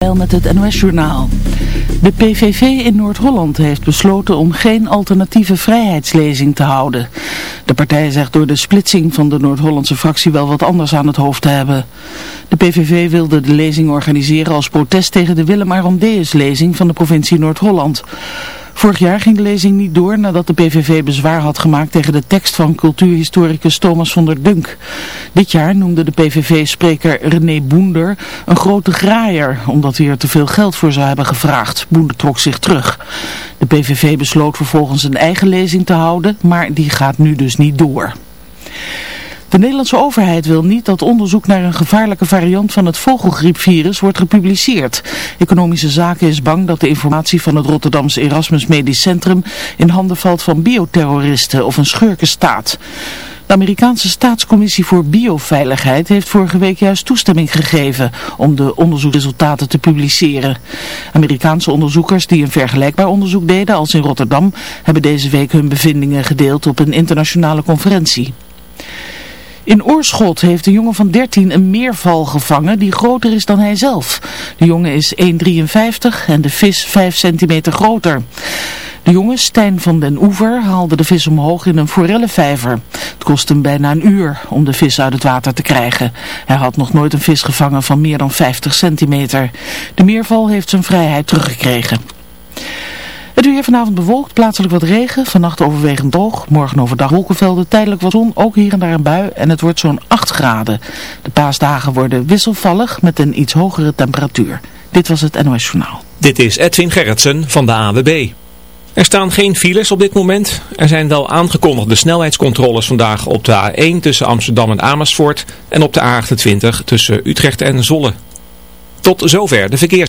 met het NOS-journaal. De PVV in Noord-Holland heeft besloten om geen alternatieve vrijheidslezing te houden. De partij zegt door de splitsing van de Noord-Hollandse fractie wel wat anders aan het hoofd te hebben. De PVV wilde de lezing organiseren als protest tegen de Willem Arondeus-lezing van de provincie Noord-Holland. Vorig jaar ging de lezing niet door nadat de PVV bezwaar had gemaakt tegen de tekst van cultuurhistoricus Thomas van der Dunk. Dit jaar noemde de PVV-spreker René Boender een grote graaier, omdat hij er te veel geld voor zou hebben gevraagd. Boender trok zich terug. De PVV besloot vervolgens een eigen lezing te houden, maar die gaat nu dus niet door. De Nederlandse overheid wil niet dat onderzoek naar een gevaarlijke variant van het vogelgriepvirus wordt gepubliceerd. Economische Zaken is bang dat de informatie van het Rotterdamse Erasmus Medisch Centrum in handen valt van bioterroristen of een schurkenstaat. De Amerikaanse staatscommissie voor bioveiligheid heeft vorige week juist toestemming gegeven om de onderzoeksresultaten te publiceren. Amerikaanse onderzoekers die een vergelijkbaar onderzoek deden als in Rotterdam hebben deze week hun bevindingen gedeeld op een internationale conferentie. In Oorschot heeft een jongen van 13 een meerval gevangen die groter is dan hij zelf. De jongen is 1,53 en de vis 5 centimeter groter. De jongen Stijn van den Oever haalde de vis omhoog in een forellenvijver. Het kost hem bijna een uur om de vis uit het water te krijgen. Hij had nog nooit een vis gevangen van meer dan 50 centimeter. De meerval heeft zijn vrijheid teruggekregen. Het weer vanavond bewolkt, plaatselijk wat regen, vannacht overwegend droog, morgen overdag wolkenvelden, tijdelijk wat zon, ook hier en daar een bui en het wordt zo'n 8 graden. De paasdagen worden wisselvallig met een iets hogere temperatuur. Dit was het NOS Journaal. Dit is Edwin Gerritsen van de AWB. Er staan geen files op dit moment. Er zijn wel aangekondigde snelheidscontroles vandaag op de A1 tussen Amsterdam en Amersfoort en op de A28 tussen Utrecht en Zolle. Tot zover de verkeers.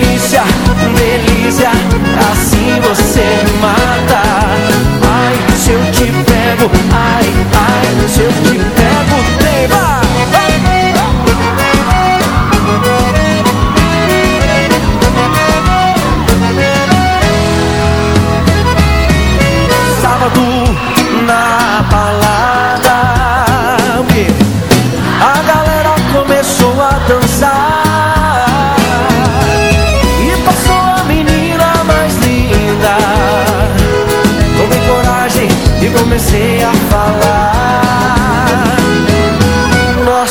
assim você mata Ai, se eu te pego, ai, ai, se eu te pego Tema!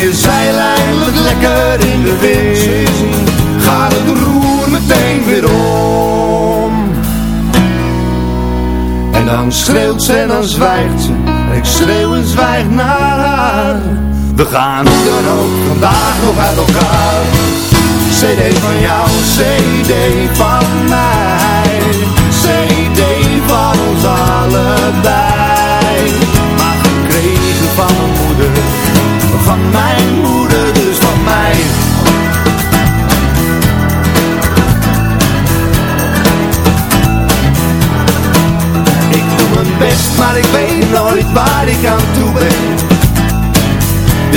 Je zeil eindelijk lekker in de wind, gaat het roer meteen weer om. En dan schreeuwt ze en dan zwijgt ze, en ik schreeuw en zwijg naar haar. We gaan hoe dan ook vandaag nog uit elkaar. CD van jou, CD van mij CD van ons allebei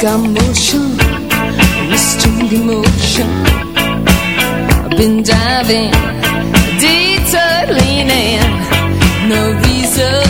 Got motion, restrained emotion. I've been diving, detour leaning, no reason.